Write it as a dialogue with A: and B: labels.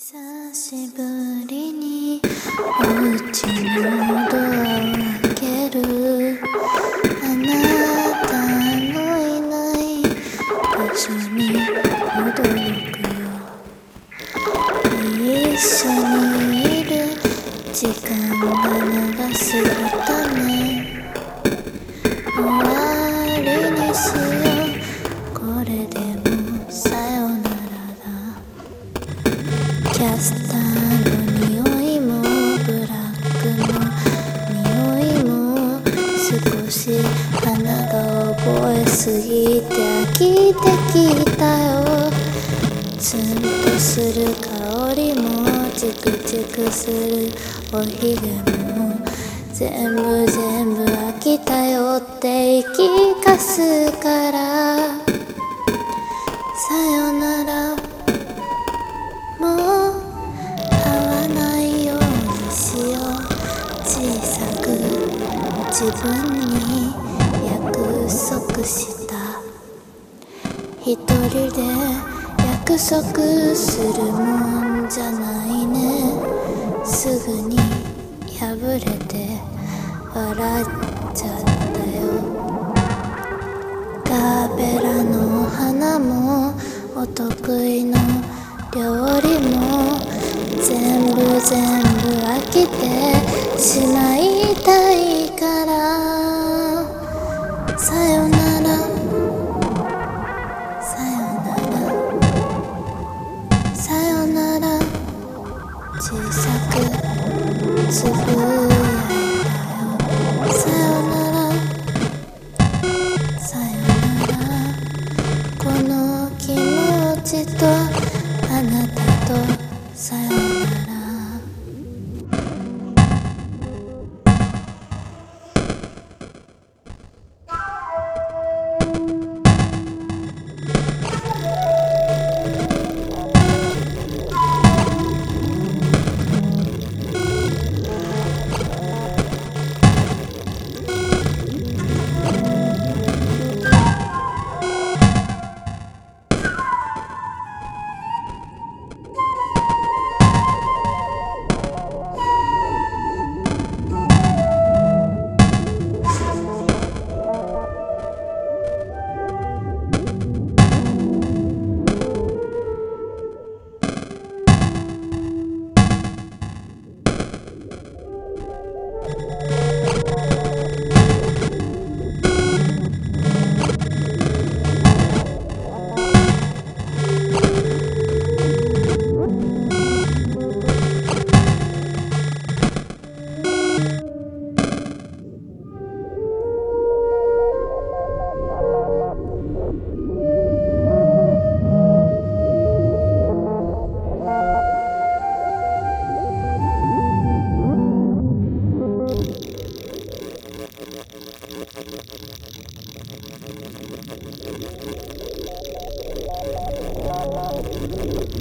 A: 久しぶりにお家のドアを開ける。あなたのいない場所に驚くよ。一緒にいる時間が長すぎたね。スターの匂いもブラックの匂いも少し鼻が覚えすぎて飽きてきたよツンとする香りもチクチクするおひげも全部全部飽きたよって言い聞かすから。さよ自分に約束した。一人で約束するもんじゃないね。すぐに破れて笑っちゃったよ。ガーベラの花もお得意の料理も全部全部飽きてしまいたいから。さよなら。さよなら。さよなら。小さくつぶやいたよ。さよなら。さよなら。この気持ちとあなたと。さよなら。Thank you.